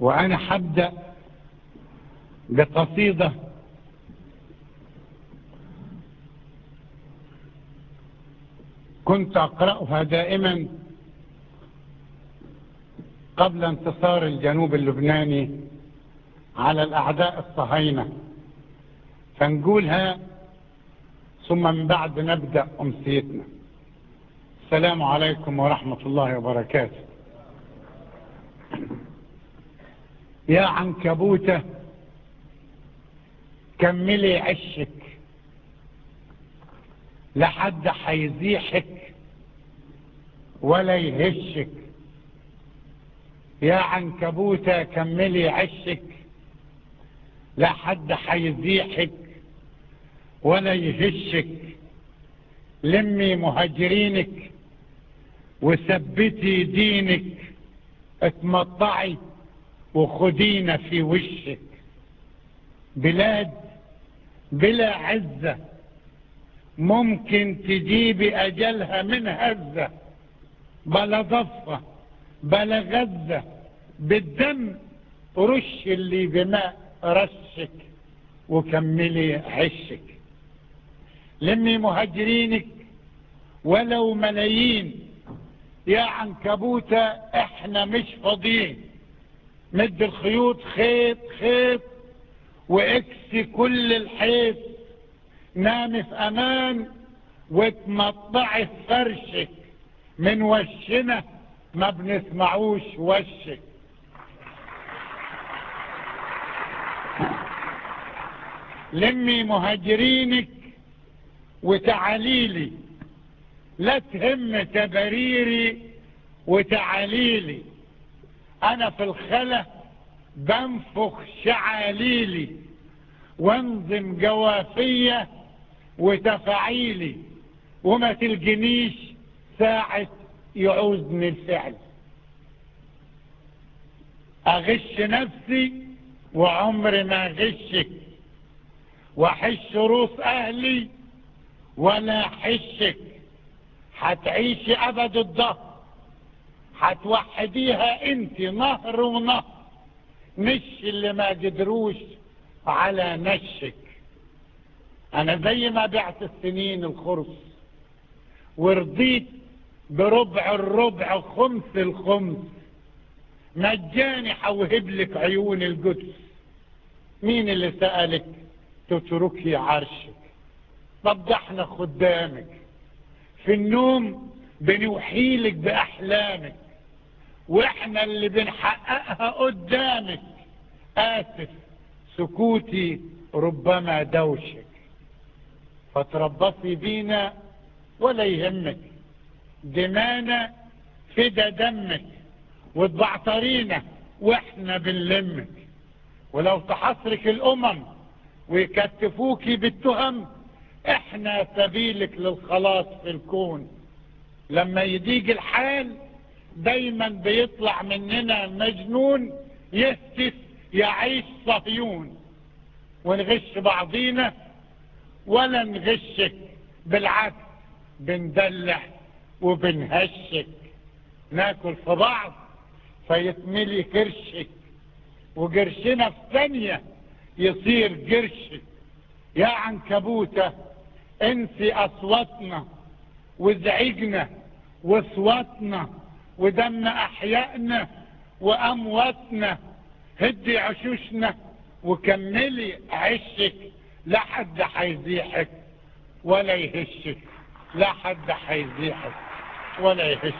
وأنا حبدأ بقصيدة كنت أقرأها دائما قبل انتصار الجنوب اللبناني على الأعداء الصهاينة. فنقولها ثم من بعد نبدأ أمسيتنا. السلام عليكم ورحمة الله وبركاته. يا عنكبوتة كملي عشك. لحد حيزيحك ولا يهشك. يا عنكبوتة كملي عشك. لحد حيزيحك ولا يهشك. لمي مهاجرينك وثبتي دينك. اتمطعي. وخدينا في وشك. بلاد بلا عزة ممكن تجيبي أجلها من هزة بلا ضفة بلا غزة بالدم رش اللي بماء رشك وكملي عشك. لمي مهاجرينك ولو ملايين يا عنكبوتة إحنا مش فاضيين. مد الخيوط خيط خيط واكسي كل الحيط. نامي في أمان وتمطعي في فرشك. من وشنا ما بنسمعوش وشك. لمي مهاجرينك وتعاليلي. لا تهم تبريري وتعاليلي. أنا في الخلا بنفخ شعاليلي وانظم جوافية وتفاعيلي وما تلجنيش ساعة يعوزني الفعل. أغش نفسي وعمري ما غشك وأحش روس أهلي ولا حشك. هتعيشي أبد الظهر هتوحديها انت نهر ونهر. مش اللي ما قدروش على نشك. أنا زي ما بعت السنين الخرص ورضيت بربع الربع خمس الخمس. مجاني حوهب لك عيون القدس. مين اللي سألك؟ تتركي عرشك. طب إحنا خدامك. في النوم بنوحيلك بأحلامك. وإحنا اللي بنحققها قدامك. آسف. سكوتي ربما دوشك. فتربصي بينا ولا يهمك. دمانا فدا دمك. وتبعترينا وإحنا بنلمك. ولو تحصرك الأمم ويكتفوكي بالتهم إحنا سبيلك للخلاص في الكون. لما يضيق الحال دايما بيطلع مننا مجنون يهتف يعيش صهيون. ونغش بعضينا ولا نغشك بالعكس بندلع وبنهشك. ناكل في بعض فيتملي كرشك وقرشنا في ثانية يصير قرشك. يا عنكبوتة انسي أصواتنا وزعجنا وصواتنا ودم أحيائنا وأمواتنا. هدي عشوشنا وكملي عشك. لا حد حيزيحك ولا يهشك. لا حد حيزيحك ولا يهشك.